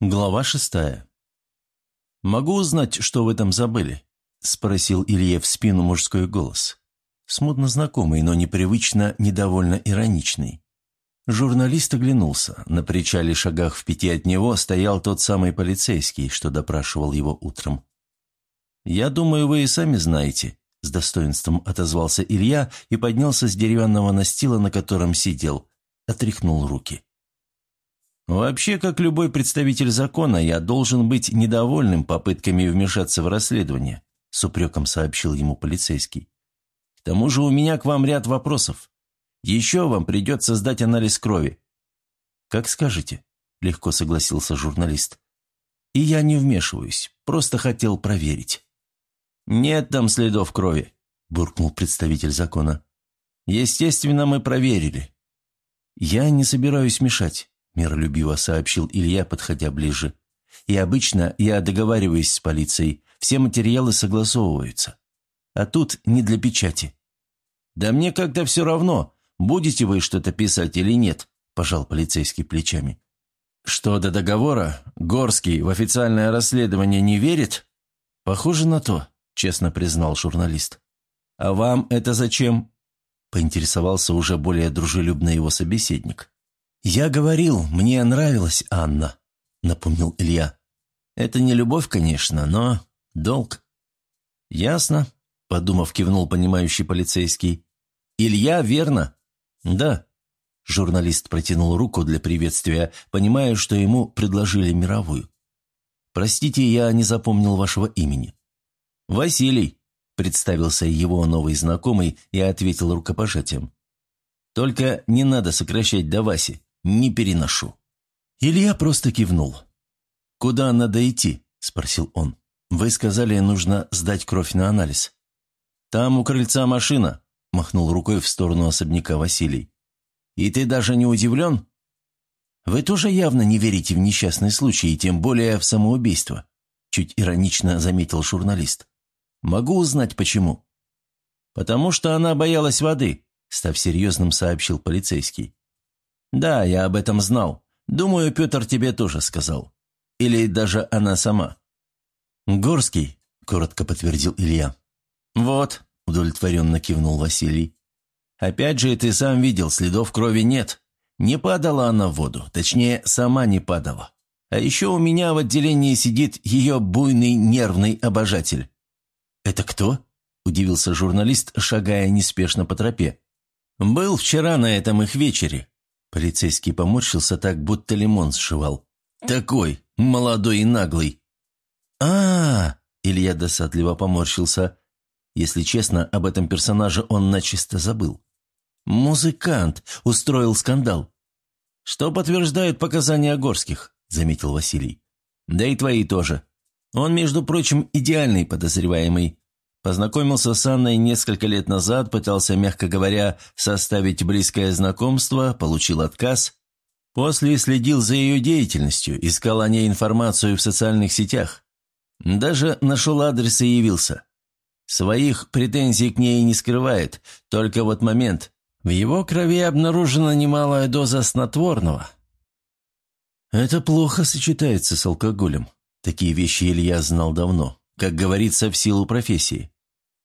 Глава шестая. «Могу узнать, что вы там забыли?» – спросил Илье в спину мужской голос. Смутно знакомый, но непривычно, недовольно ироничный. Журналист оглянулся. На причале шагах в пяти от него стоял тот самый полицейский, что допрашивал его утром. «Я думаю, вы и сами знаете», – с достоинством отозвался Илья и поднялся с деревянного настила, на котором сидел, отряхнул руки. Вообще, как любой представитель закона, я должен быть недовольным попытками вмешаться в расследование, с упреком сообщил ему полицейский. К тому же у меня к вам ряд вопросов. Еще вам придется сдать анализ крови. Как скажете, легко согласился журналист. И я не вмешиваюсь, просто хотел проверить. Нет там следов крови, буркнул представитель закона. Естественно, мы проверили. Я не собираюсь мешать. – миролюбиво сообщил Илья, подходя ближе. «И обычно я договариваюсь с полицией, все материалы согласовываются. А тут не для печати». «Да мне как-то все равно, будете вы что-то писать или нет», – пожал полицейский плечами. «Что до договора, Горский в официальное расследование не верит?» «Похоже на то», – честно признал журналист. «А вам это зачем?» – поинтересовался уже более дружелюбно его собеседник. «Я говорил, мне нравилась Анна», — напомнил Илья. «Это не любовь, конечно, но долг». «Ясно», — подумав, кивнул понимающий полицейский. «Илья, верно?» «Да». Журналист протянул руку для приветствия, понимая, что ему предложили мировую. «Простите, я не запомнил вашего имени». «Василий», — представился его новый знакомый и ответил рукопожатием. «Только не надо сокращать до Васи. Не переношу». Илья просто кивнул. «Куда надо идти?» – спросил он. «Вы сказали, нужно сдать кровь на анализ». «Там у крыльца машина», – махнул рукой в сторону особняка Василий. «И ты даже не удивлен?» «Вы тоже явно не верите в несчастный случай, и тем более в самоубийство», – чуть иронично заметил журналист. «Могу узнать, почему?» «Потому что она боялась воды», – став серьезным, сообщил полицейский. «Да, я об этом знал. Думаю, Петр тебе тоже сказал. Или даже она сама». «Горский», — коротко подтвердил Илья. «Вот», — удовлетворенно кивнул Василий. «Опять же, ты сам видел, следов крови нет. Не падала она в воду, точнее, сама не падала. А еще у меня в отделении сидит ее буйный нервный обожатель». «Это кто?» – удивился журналист, шагая неспешно по тропе. «Был вчера на этом их вечере. Полицейский поморщился так, будто лимон сшивал. «Такой, молодой и наглый». А, -а, а Илья досадливо поморщился. Если честно, об этом персонаже он начисто забыл. «Музыкант устроил скандал». «Что подтверждают показания Горских», — заметил Василий. «Да и твои тоже. Он, между прочим, идеальный подозреваемый. Познакомился с Анной несколько лет назад, пытался, мягко говоря, составить близкое знакомство, получил отказ. После следил за ее деятельностью, искал о ней информацию в социальных сетях. Даже нашел адрес и явился. Своих претензий к ней не скрывает, только вот момент. В его крови обнаружена немалая доза снотворного. Это плохо сочетается с алкоголем. Такие вещи Илья знал давно, как говорится, в силу профессии.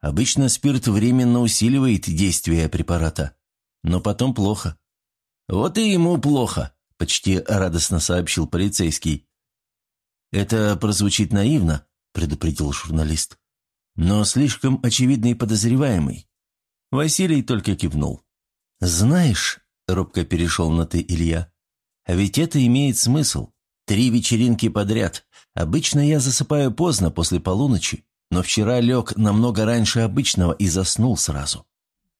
Обычно спирт временно усиливает действие препарата, но потом плохо. «Вот и ему плохо», – почти радостно сообщил полицейский. «Это прозвучит наивно», – предупредил журналист. «Но слишком очевидный подозреваемый». Василий только кивнул. «Знаешь», – робко перешел на «ты» Илья, – «а ведь это имеет смысл. Три вечеринки подряд. Обычно я засыпаю поздно, после полуночи но вчера лег намного раньше обычного и заснул сразу».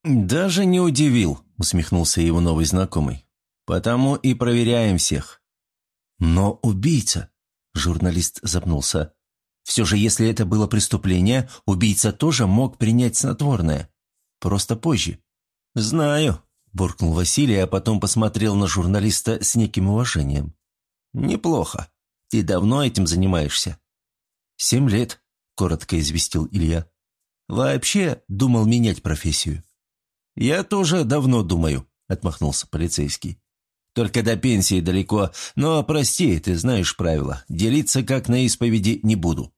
«Даже не удивил», — усмехнулся его новый знакомый. «Потому и проверяем всех». «Но убийца», — журналист запнулся. «Все же, если это было преступление, убийца тоже мог принять снотворное. Просто позже». «Знаю», — буркнул Василий, а потом посмотрел на журналиста с неким уважением. «Неплохо. Ты давно этим занимаешься?» «Семь лет», коротко известил Илья. «Вообще думал менять профессию». «Я тоже давно думаю», — отмахнулся полицейский. Только до пенсии далеко, но прости, ты знаешь правила. Делиться как на исповеди не буду».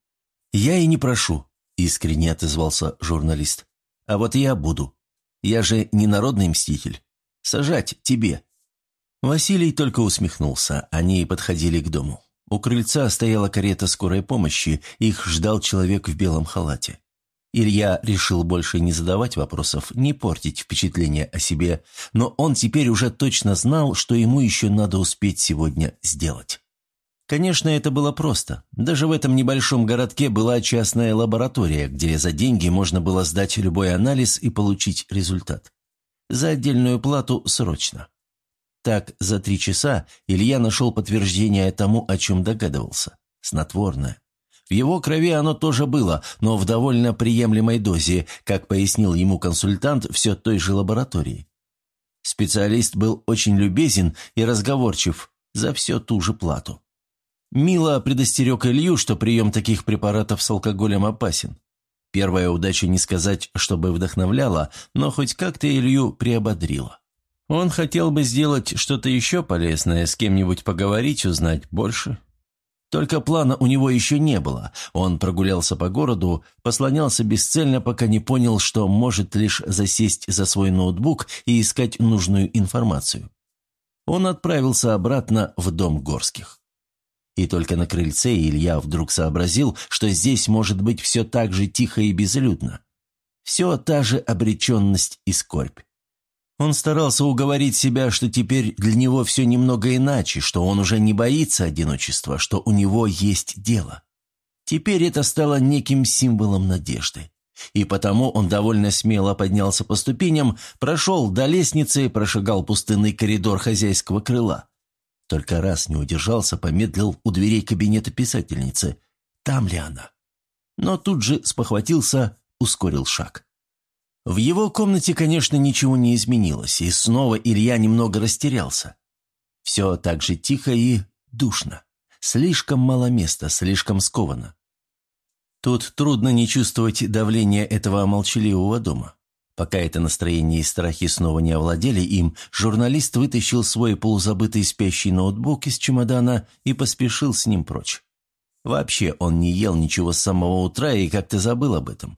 «Я и не прошу», — искренне отозвался журналист. «А вот я буду. Я же не народный мститель. Сажать тебе». Василий только усмехнулся, они подходили к дому. У крыльца стояла карета скорой помощи, их ждал человек в белом халате. Илья решил больше не задавать вопросов, не портить впечатление о себе, но он теперь уже точно знал, что ему еще надо успеть сегодня сделать. Конечно, это было просто. Даже в этом небольшом городке была частная лаборатория, где за деньги можно было сдать любой анализ и получить результат. За отдельную плату срочно. Так, за три часа Илья нашел подтверждение тому, о чем догадывался. Снотворное. В его крови оно тоже было, но в довольно приемлемой дозе, как пояснил ему консультант все той же лаборатории. Специалист был очень любезен и разговорчив за все ту же плату. Мило предостерег Илью, что прием таких препаратов с алкоголем опасен. Первая удача не сказать, чтобы вдохновляла, но хоть как-то Илью приободрила. Он хотел бы сделать что-то еще полезное, с кем-нибудь поговорить, узнать больше. Только плана у него еще не было. Он прогулялся по городу, послонялся бесцельно, пока не понял, что может лишь засесть за свой ноутбук и искать нужную информацию. Он отправился обратно в дом Горских. И только на крыльце Илья вдруг сообразил, что здесь может быть все так же тихо и безлюдно. Все та же обреченность и скорбь. Он старался уговорить себя, что теперь для него все немного иначе, что он уже не боится одиночества, что у него есть дело. Теперь это стало неким символом надежды. И потому он довольно смело поднялся по ступеням, прошел до лестницы и прошагал пустынный коридор хозяйского крыла. Только раз не удержался, помедлил у дверей кабинета писательницы. Там ли она? Но тут же спохватился, ускорил шаг. В его комнате, конечно, ничего не изменилось, и снова Илья немного растерялся. Все так же тихо и душно. Слишком мало места, слишком сковано. Тут трудно не чувствовать давления этого молчаливого дома. Пока это настроение и страхи снова не овладели им, журналист вытащил свой полузабытый спящий ноутбук из чемодана и поспешил с ним прочь. Вообще он не ел ничего с самого утра и как-то забыл об этом.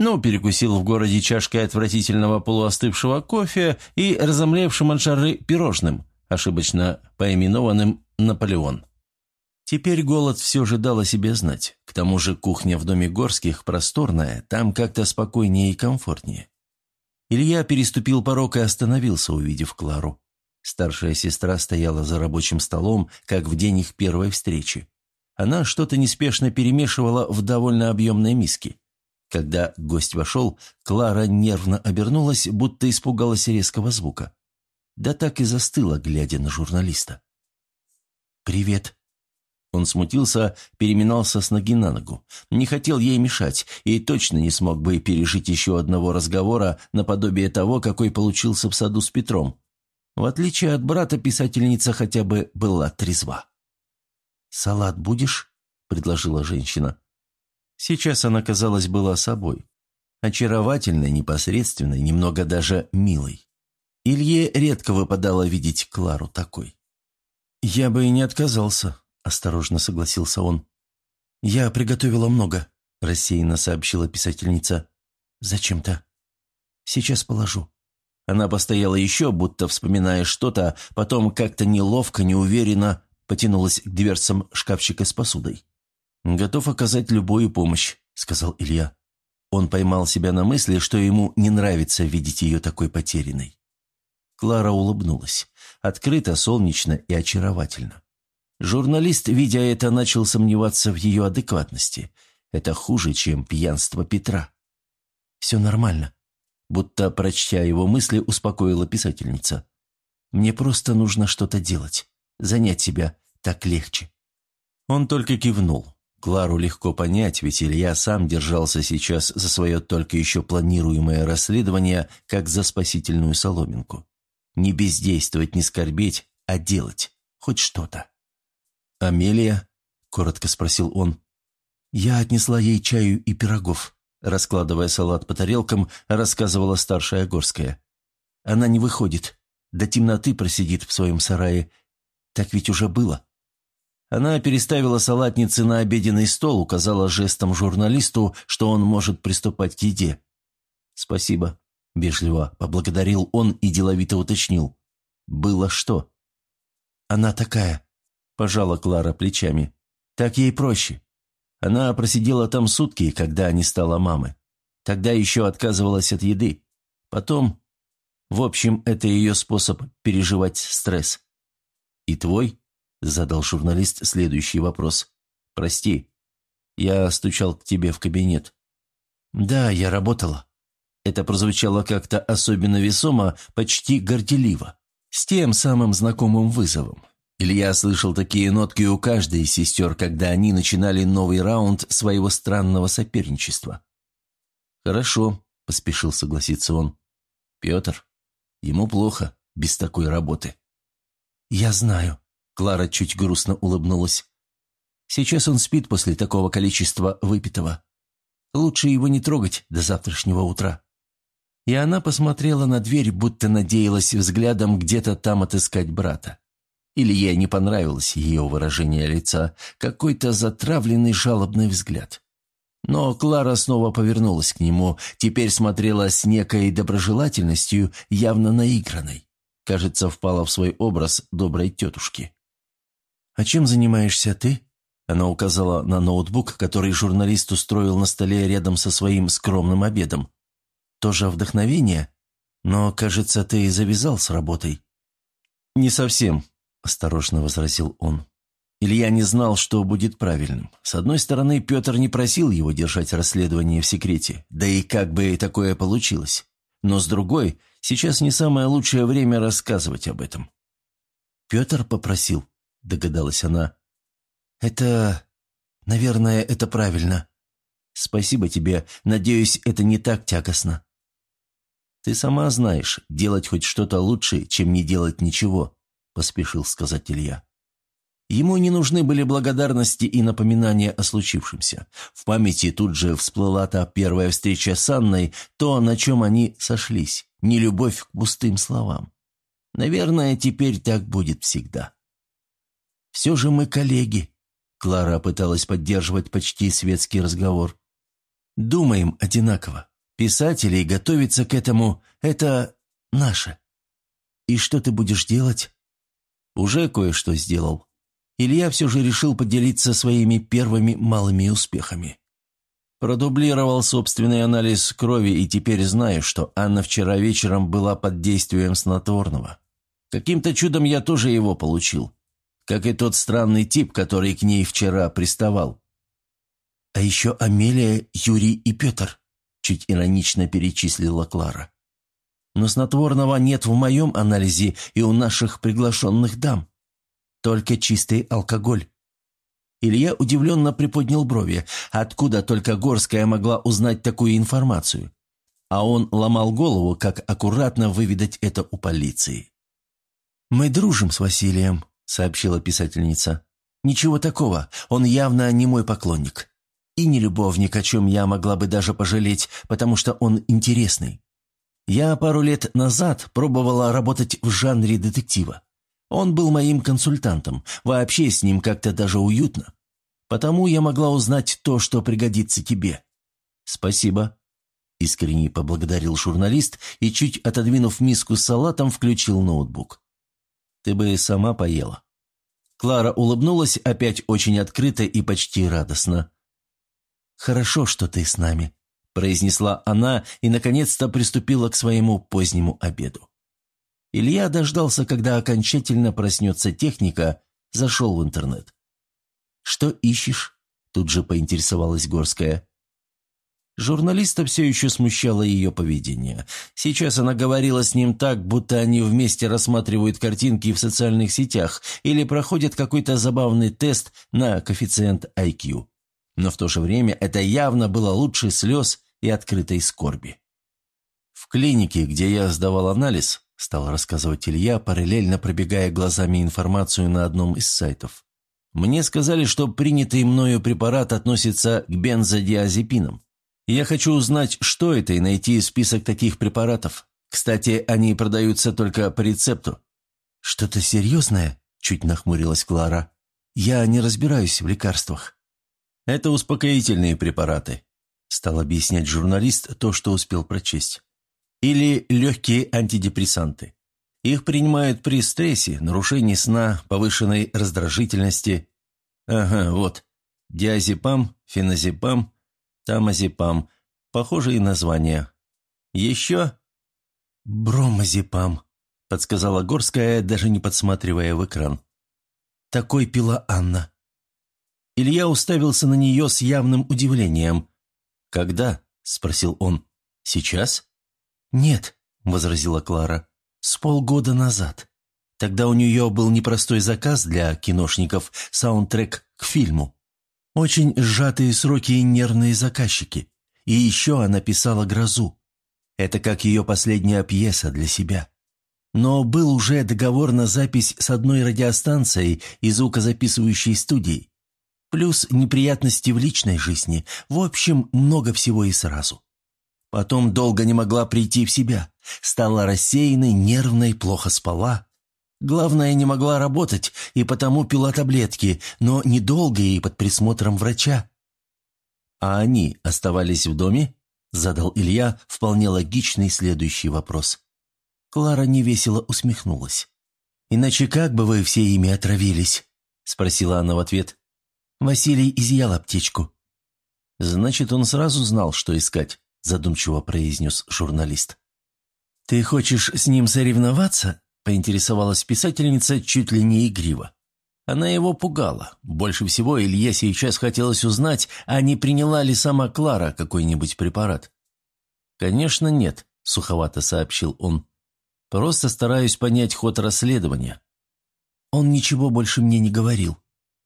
Ну, перекусил в городе чашкой отвратительного полуостывшего кофе и разомлевшим от жары пирожным, ошибочно поименованным «Наполеон». Теперь голод все же дал о себе знать. К тому же кухня в доме Горских просторная, там как-то спокойнее и комфортнее. Илья переступил порог и остановился, увидев Клару. Старшая сестра стояла за рабочим столом, как в день их первой встречи. Она что-то неспешно перемешивала в довольно объемной миске. Когда гость вошел, Клара нервно обернулась, будто испугалась резкого звука. Да так и застыла, глядя на журналиста. «Привет». Он смутился, переминался с ноги на ногу. Не хотел ей мешать и точно не смог бы пережить еще одного разговора наподобие того, какой получился в саду с Петром. В отличие от брата, писательница хотя бы была трезва. «Салат будешь?» – предложила женщина. Сейчас она, казалось, была собой. Очаровательной, непосредственной, немного даже милой. Илье редко выпадало видеть Клару такой. «Я бы и не отказался», – осторожно согласился он. «Я приготовила много», – рассеянно сообщила писательница. «Зачем-то?» «Сейчас положу». Она постояла еще, будто вспоминая что-то, потом как-то неловко, неуверенно потянулась к дверцам шкафчика с посудой. «Готов оказать любую помощь», — сказал Илья. Он поймал себя на мысли, что ему не нравится видеть ее такой потерянной. Клара улыбнулась. Открыто, солнечно и очаровательно. Журналист, видя это, начал сомневаться в ее адекватности. Это хуже, чем пьянство Петра. «Все нормально», — будто, прочтя его мысли, успокоила писательница. «Мне просто нужно что-то делать. Занять себя так легче». Он только кивнул. Клару легко понять, ведь Илья сам держался сейчас за свое только еще планируемое расследование, как за спасительную соломинку. Не бездействовать, не скорбеть, а делать хоть что-то. «Амелия?» – коротко спросил он. «Я отнесла ей чаю и пирогов», – раскладывая салат по тарелкам, рассказывала старшая Горская. «Она не выходит. До темноты просидит в своем сарае. Так ведь уже было. Она переставила салатницы на обеденный стол, указала жестом журналисту, что он может приступать к еде. «Спасибо», – вежливо поблагодарил он и деловито уточнил. «Было что?» «Она такая», – пожала Клара плечами. «Так ей проще. Она просидела там сутки, когда не стала мамы. Тогда еще отказывалась от еды. Потом... В общем, это ее способ переживать стресс. «И твой?» – задал журналист следующий вопрос. «Прости, я стучал к тебе в кабинет». «Да, я работала». Это прозвучало как-то особенно весомо, почти горделиво, с тем самым знакомым вызовом. Илья слышал такие нотки у каждой из сестер, когда они начинали новый раунд своего странного соперничества. «Хорошо», – поспешил согласиться он. «Петр, ему плохо без такой работы». «Я знаю», – Клара чуть грустно улыбнулась. «Сейчас он спит после такого количества выпитого. Лучше его не трогать до завтрашнего утра». И она посмотрела на дверь, будто надеялась взглядом где-то там отыскать брата. Илье не понравилось ее выражение лица, какой-то затравленный жалобный взгляд. Но Клара снова повернулась к нему, теперь смотрела с некой доброжелательностью, явно наигранной. Кажется, впала в свой образ доброй тетушки. «А чем занимаешься ты?» Она указала на ноутбук, который журналист устроил на столе рядом со своим скромным обедом. «Тоже вдохновение? Но, кажется, ты завязал с работой». «Не совсем», – осторожно возразил он. Илья не знал, что будет правильным. С одной стороны, Петр не просил его держать расследование в секрете, да и как бы такое получилось. Но с другой, сейчас не самое лучшее время рассказывать об этом. «Петр попросил», — догадалась она. «Это... наверное, это правильно. Спасибо тебе. Надеюсь, это не так тягостно». «Ты сама знаешь, делать хоть что-то лучше, чем не делать ничего», — поспешил сказать Илья. Ему не нужны были благодарности и напоминания о случившемся. В памяти тут же всплыла та первая встреча с Анной, то, на чем они сошлись, не любовь к пустым словам. Наверное, теперь так будет всегда. «Все же мы коллеги», — Клара пыталась поддерживать почти светский разговор. «Думаем одинаково. Писатели и готовиться к этому — это наше. И что ты будешь делать?» «Уже кое-что сделал», Илья все же решил поделиться своими первыми малыми успехами. Продублировал собственный анализ крови и теперь знаю, что Анна вчера вечером была под действием снотворного. Каким-то чудом я тоже его получил. Как и тот странный тип, который к ней вчера приставал. А еще Амелия, Юрий и Петр, чуть иронично перечислила Клара. Но снотворного нет в моем анализе и у наших приглашенных дам. Только чистый алкоголь. Илья удивленно приподнял брови. Откуда только Горская могла узнать такую информацию? А он ломал голову, как аккуратно выведать это у полиции. «Мы дружим с Василием», — сообщила писательница. «Ничего такого, он явно не мой поклонник. И не любовник, о чем я могла бы даже пожалеть, потому что он интересный. Я пару лет назад пробовала работать в жанре детектива. Он был моим консультантом, вообще с ним как-то даже уютно. Потому я могла узнать то, что пригодится тебе». «Спасибо», – искренне поблагодарил журналист и, чуть отодвинув миску с салатом, включил ноутбук. «Ты бы сама поела». Клара улыбнулась опять очень открыто и почти радостно. «Хорошо, что ты с нами», – произнесла она и, наконец-то, приступила к своему позднему обеду. Илья дождался, когда окончательно проснется техника, зашел в интернет. «Что ищешь?» – тут же поинтересовалась Горская. Журналиста все еще смущало ее поведение. Сейчас она говорила с ним так, будто они вместе рассматривают картинки в социальных сетях или проходят какой-то забавный тест на коэффициент IQ. Но в то же время это явно было лучше слез и открытой скорби. В клинике, где я сдавал анализ, стал рассказывать Илья, параллельно пробегая глазами информацию на одном из сайтов. «Мне сказали, что принятый мною препарат относится к бензодиазепинам. Я хочу узнать, что это, и найти список таких препаратов. Кстати, они продаются только по рецепту». «Что-то серьезное?» – чуть нахмурилась Клара. «Я не разбираюсь в лекарствах». «Это успокоительные препараты», – стал объяснять журналист то, что успел прочесть. «Или легкие антидепрессанты. Их принимают при стрессе, нарушении сна, повышенной раздражительности. Ага, вот. Диазепам, феназепам, тамазепам. Похожие названия. Еще? Бромазепам, подсказала Горская, даже не подсматривая в экран. Такой пила Анна. Илья уставился на нее с явным удивлением. «Когда?» – спросил он. «Сейчас?» «Нет», – возразила Клара. С полгода назад. Тогда у нее был непростой заказ для киношников, саундтрек к фильму. Очень сжатые сроки и нервные заказчики. И еще она писала «Грозу». Это как ее последняя пьеса для себя. Но был уже договор на запись с одной радиостанцией и звукозаписывающей студией. Плюс неприятности в личной жизни. В общем, много всего и сразу. Потом долго не могла прийти в себя. Стала рассеянной, нервной, плохо спала. Главное, не могла работать, и потому пила таблетки, но недолго и под присмотром врача. «А они оставались в доме?» – задал Илья вполне логичный следующий вопрос. Клара невесело усмехнулась. «Иначе как бы вы все ими отравились?» – спросила она в ответ. Василий изъял аптечку. «Значит, он сразу знал, что искать», – задумчиво произнес журналист. «Ты хочешь с ним соревноваться?» – поинтересовалась писательница чуть ли не игриво. Она его пугала. Больше всего Илье сейчас хотелось узнать, а не приняла ли сама Клара какой-нибудь препарат. «Конечно нет», – суховато сообщил он. «Просто стараюсь понять ход расследования». Он ничего больше мне не говорил.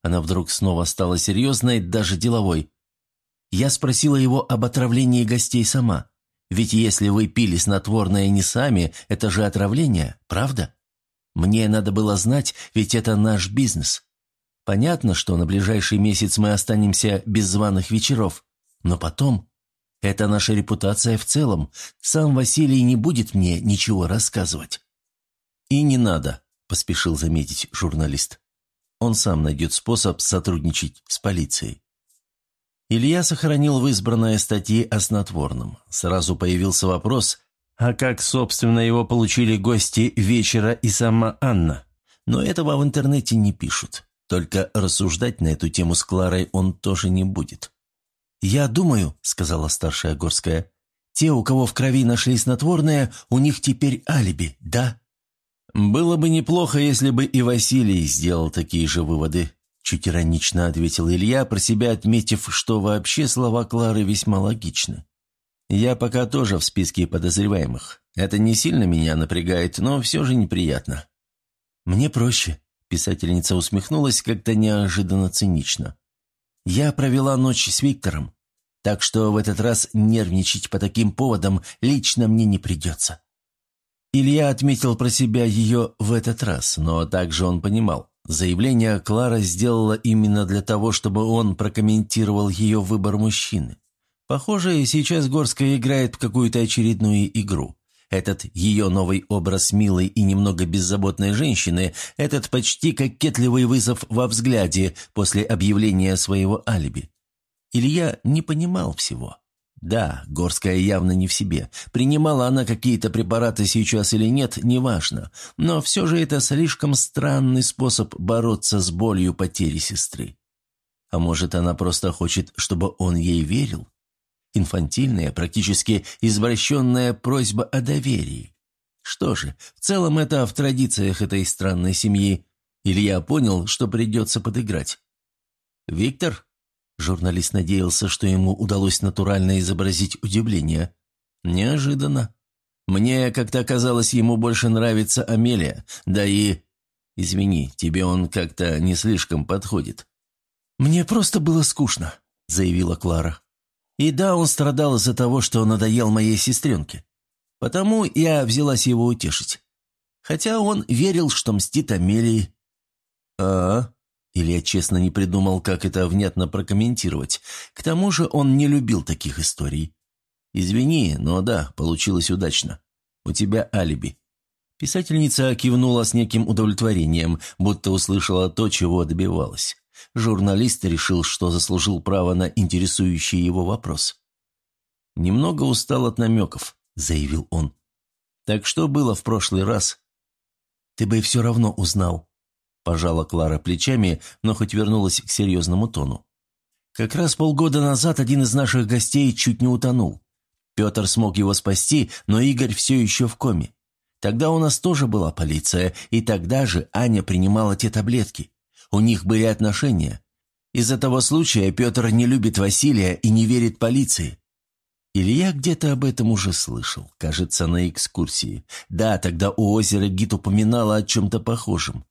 Она вдруг снова стала серьезной, даже деловой. Я спросила его об отравлении гостей сама. Ведь если вы пили снотворное не сами, это же отравление, правда? Мне надо было знать, ведь это наш бизнес. Понятно, что на ближайший месяц мы останемся без званых вечеров, но потом... Это наша репутация в целом. Сам Василий не будет мне ничего рассказывать». «И не надо», – поспешил заметить журналист. «Он сам найдет способ сотрудничать с полицией». Илья сохранил в избранной статье о снотворном. Сразу появился вопрос, а как, собственно, его получили гости вечера и сама Анна? Но этого в интернете не пишут. Только рассуждать на эту тему с Кларой он тоже не будет. «Я думаю», — сказала старшая Горская, — «те, у кого в крови нашли снотворное, у них теперь алиби, да?» «Было бы неплохо, если бы и Василий сделал такие же выводы», Чуть иронично ответил Илья, про себя отметив, что вообще слова Клары весьма логичны. «Я пока тоже в списке подозреваемых. Это не сильно меня напрягает, но все же неприятно». «Мне проще», – писательница усмехнулась как-то неожиданно цинично. «Я провела ночь с Виктором, так что в этот раз нервничать по таким поводам лично мне не придется». Илья отметил про себя ее в этот раз, но также он понимал. Заявление Клара сделала именно для того, чтобы он прокомментировал ее выбор мужчины. Похоже, сейчас Горская играет в какую-то очередную игру. Этот ее новый образ милой и немного беззаботной женщины, этот почти кокетливый вызов во взгляде после объявления своего алиби. Илья не понимал всего. Да, Горская явно не в себе. Принимала она какие-то препараты сейчас или нет, неважно. Но все же это слишком странный способ бороться с болью потери сестры. А может, она просто хочет, чтобы он ей верил? Инфантильная, практически извращенная просьба о доверии. Что же, в целом это в традициях этой странной семьи. Илья понял, что придется подыграть. «Виктор?» Журналист надеялся, что ему удалось натурально изобразить удивление. Неожиданно. Мне как-то казалось, ему больше нравится Амелия, да и... Извини, тебе он как-то не слишком подходит. «Мне просто было скучно», — заявила Клара. «И да, он страдал из-за того, что надоел моей сестренке. Потому я взялась его утешить. Хотя он верил, что мстит Амелии». «А, Илья честно не придумал, как это внятно прокомментировать. К тому же он не любил таких историй. «Извини, но да, получилось удачно». У тебя алиби». Писательница кивнула с неким удовлетворением, будто услышала то, чего добивалась. Журналист решил, что заслужил право на интересующий его вопрос. «Немного устал от намеков», — заявил он. «Так что было в прошлый раз?» «Ты бы все равно узнал», — пожала Клара плечами, но хоть вернулась к серьезному тону. «Как раз полгода назад один из наших гостей чуть не утонул. Петр смог его спасти, но Игорь все еще в коме. Тогда у нас тоже была полиция, и тогда же Аня принимала те таблетки. У них были отношения. Из-за того случая Петр не любит Василия и не верит полиции. Илья где-то об этом уже слышал, кажется, на экскурсии. Да, тогда у озера Гит упоминала о чем-то похожем.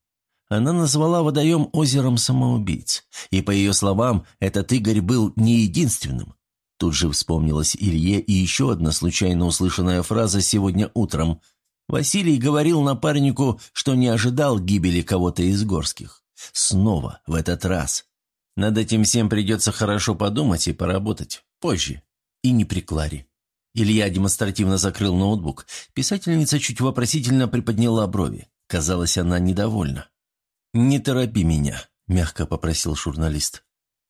Она назвала водоем озером самоубийц. И, по ее словам, этот Игорь был не единственным. Тут же вспомнилась Илье и еще одна случайно услышанная фраза сегодня утром. Василий говорил напарнику, что не ожидал гибели кого-то из горских. Снова, в этот раз. Над этим всем придется хорошо подумать и поработать. Позже. И не при Кларе. Илья демонстративно закрыл ноутбук. Писательница чуть вопросительно приподняла брови. Казалось, она недовольна. «Не торопи меня», – мягко попросил журналист.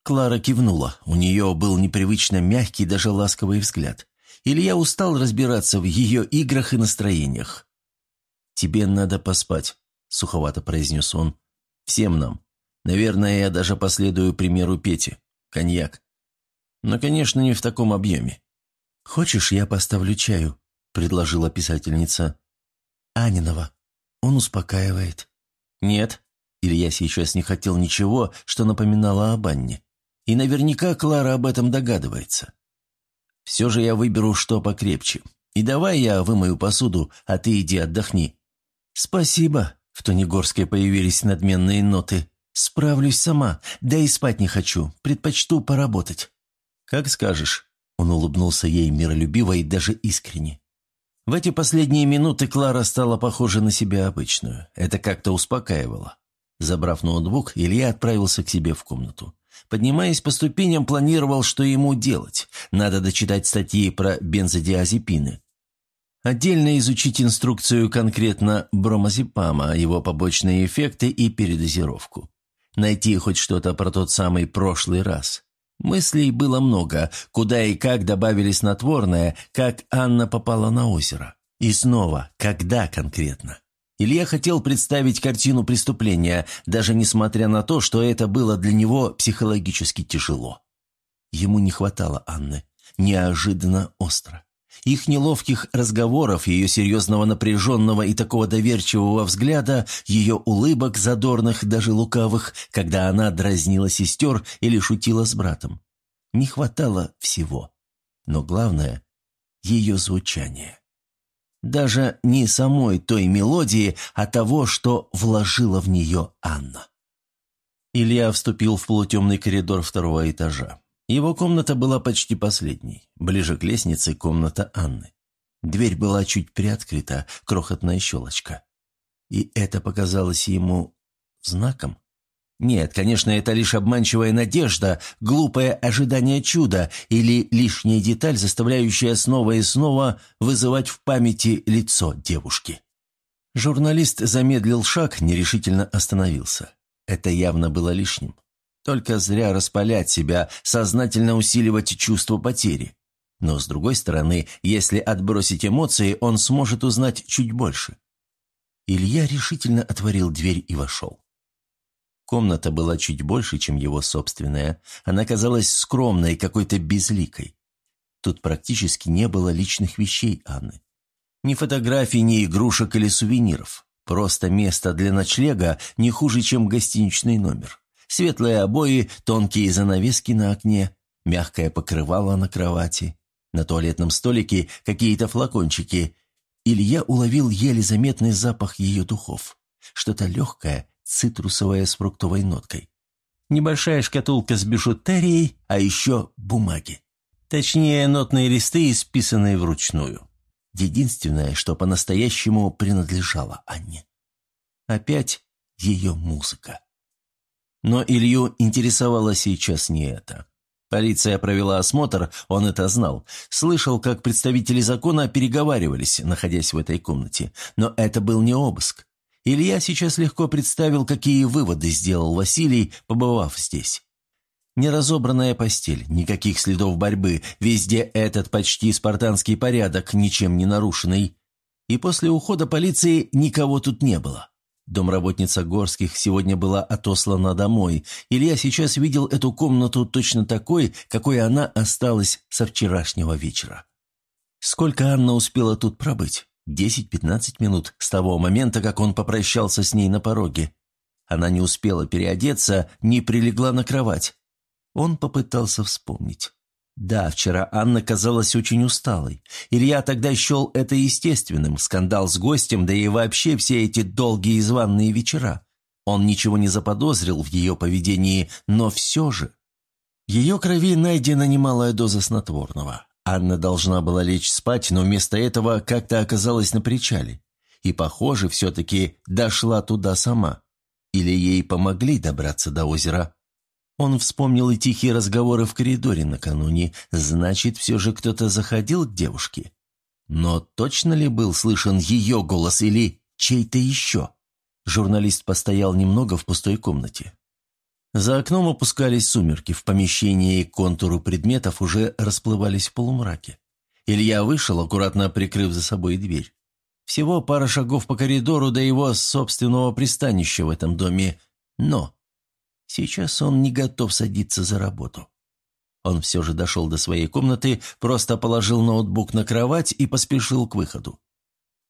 Клара кивнула. У нее был непривычно мягкий, даже ласковый взгляд. Илья устал разбираться в ее играх и настроениях. «Тебе надо поспать», – суховато произнес он. «Всем нам. Наверное, я даже последую примеру Пети. Коньяк. Но, конечно, не в таком объеме. «Хочешь, я поставлю чаю?» – предложила писательница. «Анинова. Он успокаивает». «Нет». Илья сейчас не хотел ничего, что напоминало об Анне. И наверняка Клара об этом догадывается. «Все же я выберу что покрепче. И давай я вымою посуду, а ты иди отдохни». «Спасибо», – в тоне Горской появились надменные ноты. «Справлюсь сама, да и спать не хочу, предпочту поработать». «Как скажешь», — он улыбнулся ей миролюбиво и даже искренне. В эти последние минуты Клара стала похожа на себя обычную. Это как-то успокаивало. Забрав ноутбук, Илья отправился к себе в комнату. Поднимаясь по ступеням, планировал, что ему делать. Надо дочитать статьи про бензодиазепины. Отдельно изучить инструкцию конкретно бромазепама, его побочные эффекты и передозировку. Найти хоть что-то про тот самый прошлый раз. Мыслей было много, куда и как добавили снотворное, как Анна попала на озеро. И снова, когда конкретно. Илья хотел представить картину преступления, даже несмотря на то, что это было для него психологически тяжело. Ему не хватало Анны. Неожиданно остро. Их неловких разговоров, ее серьезного напряженного и такого доверчивого взгляда, ее улыбок задорных, даже лукавых, когда она дразнила сестер или шутила с братом. Не хватало всего. Но главное — ее звучание. Даже не самой той мелодии, а того, что вложила в нее Анна. Илья вступил в полутемный коридор второго этажа. Его комната была почти последней. Ближе к лестнице комната Анны. Дверь была чуть приоткрыта, крохотная щелочка. И это показалось ему знаком? Нет, конечно, это лишь обманчивая надежда, глупое ожидание чуда или лишняя деталь, заставляющая снова и снова вызывать в памяти лицо девушки. Журналист замедлил шаг, нерешительно остановился. Это явно было лишним. Только зря распалять себя, сознательно усиливать чувство потери. Но, с другой стороны, если отбросить эмоции, он сможет узнать чуть больше. Илья решительно отворил дверь и вошел. Комната была чуть больше, чем его собственная. Она казалась скромной, какой-то безликой. Тут практически не было личных вещей Анны. Ни фотографий, ни игрушек или сувениров. Просто место для ночлега не хуже, чем гостиничный номер. Светлые обои, тонкие занавески на окне, мягкое покрывало на кровати. На туалетном столике какие-то флакончики. Илья уловил еле заметный запах ее духов. Что-то легкое, цитрусовое с фруктовой ноткой. Небольшая шкатулка с бижутерией, а еще бумаги. Точнее, нотные листы, исписанные вручную. Единственное, что по-настоящему принадлежало Анне. Опять ее музыка. Но Илью интересовало сейчас не это. Полиция провела осмотр, он это знал. Слышал, как представители закона переговаривались, находясь в этой комнате. Но это был не обыск. Илья сейчас легко представил, какие выводы сделал Василий, побывав здесь. Неразобранная постель, никаких следов борьбы, везде этот почти спартанский порядок, ничем не нарушенный. И после ухода полиции никого тут не было. Домработница Горских сегодня была отослана домой. Илья сейчас видел эту комнату точно такой, какой она осталась со вчерашнего вечера. Сколько Анна успела тут пробыть? Десять-пятнадцать минут с того момента, как он попрощался с ней на пороге. Она не успела переодеться, не прилегла на кровать. Он попытался вспомнить. Да, вчера Анна казалась очень усталой. Илья тогда счел это естественным, скандал с гостем, да и вообще все эти долгие званные вечера. Он ничего не заподозрил в ее поведении, но все же... Ее крови найдена немалая доза снотворного. Анна должна была лечь спать, но вместо этого как-то оказалась на причале. И, похоже, все-таки дошла туда сама. Или ей помогли добраться до озера. Он вспомнил и тихие разговоры в коридоре накануне. Значит, все же кто-то заходил к девушке. Но точно ли был слышен ее голос или чей-то еще? Журналист постоял немного в пустой комнате. За окном опускались сумерки, в помещении контуры предметов уже расплывались в полумраке. Илья вышел, аккуратно прикрыв за собой дверь. Всего пара шагов по коридору до его собственного пристанища в этом доме, но Сейчас он не готов садиться за работу. Он все же дошел до своей комнаты, просто положил ноутбук на кровать и поспешил к выходу.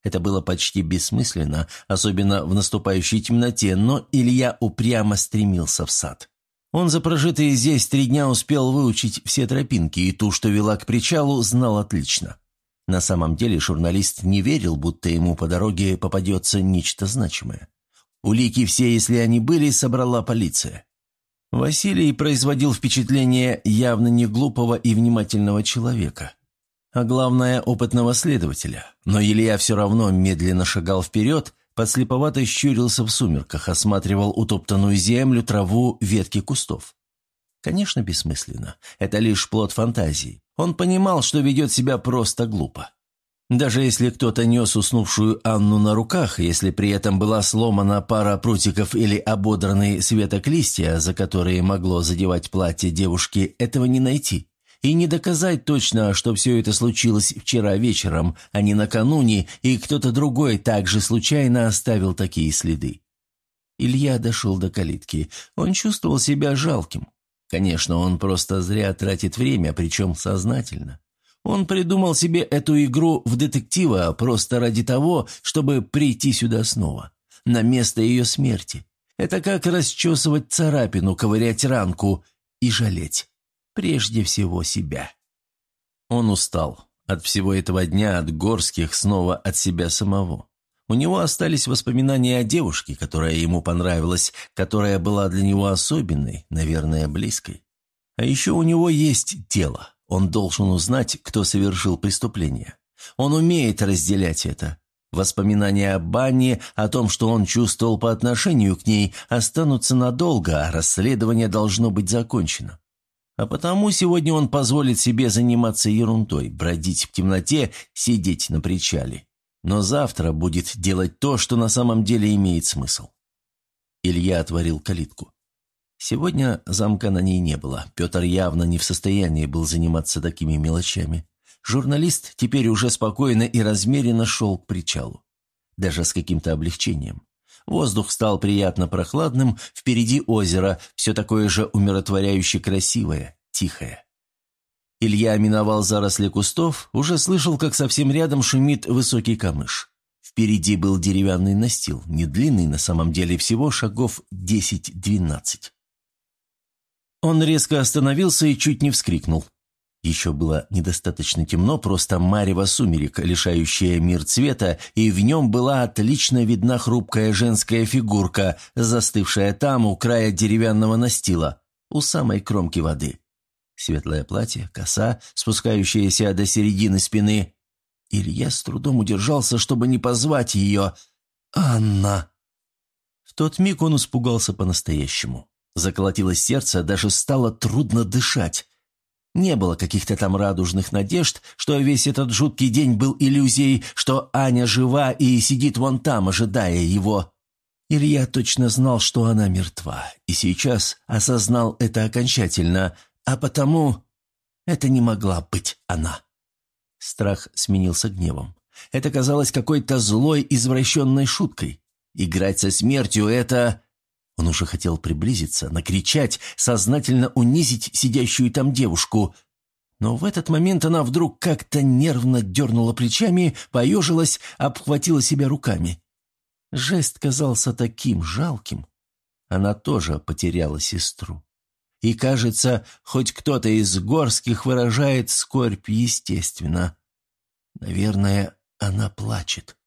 Это было почти бессмысленно, особенно в наступающей темноте, но Илья упрямо стремился в сад. Он за прожитые здесь три дня успел выучить все тропинки, и ту, что вела к причалу, знал отлично. На самом деле журналист не верил, будто ему по дороге попадется нечто значимое. Улики все, если они были, собрала полиция. Василий производил впечатление явно не глупого и внимательного человека, а главное, опытного следователя. Но Илья все равно медленно шагал вперед, подслеповато щурился в сумерках, осматривал утоптанную землю, траву, ветки кустов. Конечно, бессмысленно. Это лишь плод фантазии. Он понимал, что ведет себя просто глупо. Даже если кто-то нес уснувшую Анну на руках, если при этом была сломана пара прутиков или ободранный светок листья, за которые могло задевать платье девушки, этого не найти. И не доказать точно, что все это случилось вчера вечером, а не накануне, и кто-то другой также случайно оставил такие следы. Илья дошел до калитки. Он чувствовал себя жалким. Конечно, он просто зря тратит время, причем сознательно. Он придумал себе эту игру в детектива просто ради того, чтобы прийти сюда снова, на место ее смерти. Это как расчесывать царапину, ковырять ранку и жалеть. Прежде всего себя. Он устал. От всего этого дня, от горских, снова от себя самого. У него остались воспоминания о девушке, которая ему понравилась, которая была для него особенной, наверное, близкой. А еще у него есть дело. Он должен узнать, кто совершил преступление. Он умеет разделять это. Воспоминания о Банне, о том, что он чувствовал по отношению к ней, останутся надолго, а расследование должно быть закончено. А потому сегодня он позволит себе заниматься ерундой, бродить в темноте, сидеть на причале. Но завтра будет делать то, что на самом деле имеет смысл. Илья отворил калитку. Сегодня замка на ней не было. Петр явно не в состоянии был заниматься такими мелочами. Журналист теперь уже спокойно и размеренно шел к причалу. Даже с каким-то облегчением. Воздух стал приятно прохладным, впереди озеро, все такое же умиротворяюще красивое, тихое. Илья миновал заросли кустов, уже слышал, как совсем рядом шумит высокий камыш. Впереди был деревянный настил, не длинный на самом деле, всего шагов 10-12. Он резко остановился и чуть не вскрикнул. Еще было недостаточно темно, просто марево сумерек, лишающее мир цвета, и в нем была отлично видна хрупкая женская фигурка, застывшая там у края деревянного настила, у самой кромки воды. Светлое платье, коса, спускающаяся до середины спины. Илья с трудом удержался, чтобы не позвать ее. «Анна!» В тот миг он испугался по-настоящему. Заколотилось сердце, даже стало трудно дышать. Не было каких-то там радужных надежд, что весь этот жуткий день был иллюзией, что Аня жива и сидит вон там, ожидая его. Илья точно знал, что она мертва, и сейчас осознал это окончательно, а потому это не могла быть она. Страх сменился гневом. Это казалось какой-то злой, извращенной шуткой. Играть со смертью — это... Он уже хотел приблизиться, накричать, сознательно унизить сидящую там девушку. Но в этот момент она вдруг как-то нервно дернула плечами, поежилась, обхватила себя руками. Жест казался таким жалким. Она тоже потеряла сестру. И, кажется, хоть кто-то из горских выражает скорбь естественно. Наверное, она плачет.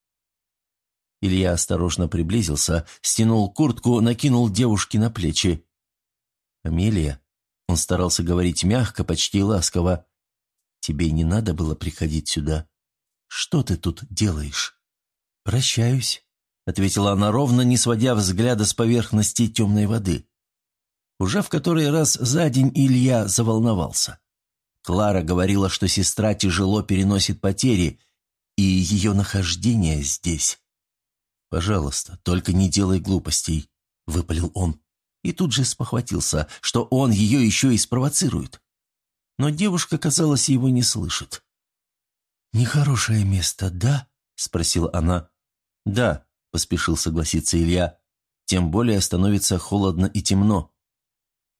Илья осторожно приблизился, стянул куртку, накинул девушке на плечи. «Амелия?» Он старался говорить мягко, почти ласково. «Тебе не надо было приходить сюда. Что ты тут делаешь?» «Прощаюсь», — ответила она ровно, не сводя взгляда с поверхности темной воды. Уже в который раз за день Илья заволновался. Клара говорила, что сестра тяжело переносит потери, и ее нахождение здесь «Пожалуйста, только не делай глупостей», — выпалил он. И тут же спохватился, что он ее еще и спровоцирует. Но девушка, казалось, его не слышит. «Нехорошее место, да?» — спросила она. «Да», — поспешил согласиться Илья. «Тем более становится холодно и темно».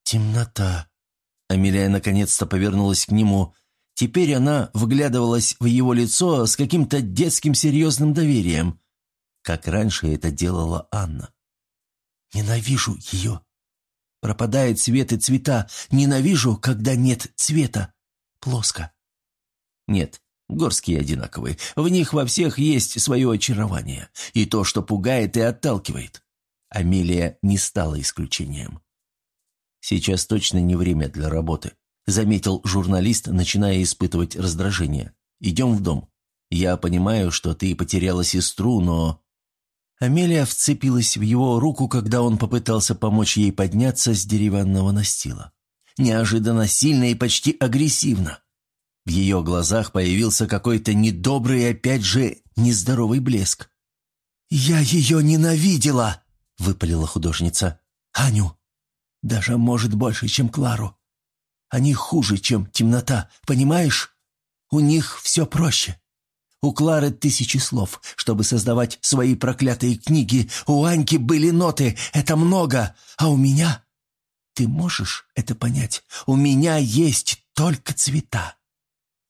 «Темнота». Амелия наконец-то повернулась к нему. Теперь она вглядывалась в его лицо с каким-то детским серьезным доверием как раньше это делала Анна. «Ненавижу ее. Пропадает цвет и цвета. Ненавижу, когда нет цвета. Плоско». «Нет, горские одинаковые. В них во всех есть свое очарование. И то, что пугает и отталкивает». Амелия не стала исключением. «Сейчас точно не время для работы», — заметил журналист, начиная испытывать раздражение. «Идем в дом. Я понимаю, что ты потеряла сестру, но...» Амелия вцепилась в его руку, когда он попытался помочь ей подняться с деревянного настила. Неожиданно сильно и почти агрессивно. В ее глазах появился какой-то недобрый опять же нездоровый блеск. «Я ее ненавидела!» — выпалила художница. «Аню! Даже, может, больше, чем Клару. Они хуже, чем темнота, понимаешь? У них все проще. У Клары тысячи слов, чтобы создавать свои проклятые книги. У Аньки были ноты, это много. А у меня... Ты можешь это понять? У меня есть только цвета.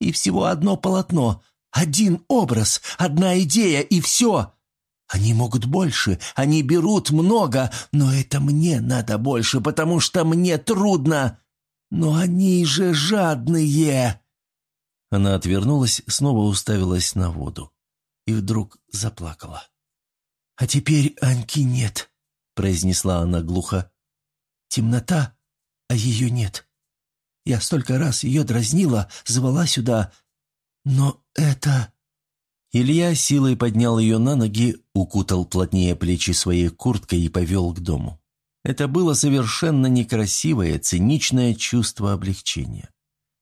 И всего одно полотно, один образ, одна идея, и все. Они могут больше, они берут много, но это мне надо больше, потому что мне трудно. Но они же жадные. Она отвернулась, снова уставилась на воду. И вдруг заплакала. «А теперь Аньки нет», — произнесла она глухо. «Темнота, а ее нет. Я столько раз ее дразнила, звала сюда. Но это...» Илья силой поднял ее на ноги, укутал плотнее плечи своей курткой и повел к дому. Это было совершенно некрасивое, циничное чувство облегчения.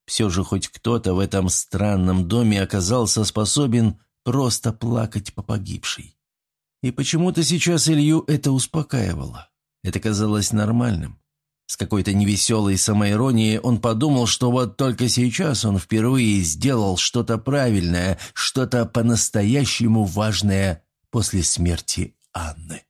Все же хоть кто-то в этом странном доме оказался способен просто плакать по погибшей. И почему-то сейчас Илью это успокаивало. Это казалось нормальным. С какой-то невеселой самоиронией он подумал, что вот только сейчас он впервые сделал что-то правильное, что-то по-настоящему важное после смерти Анны.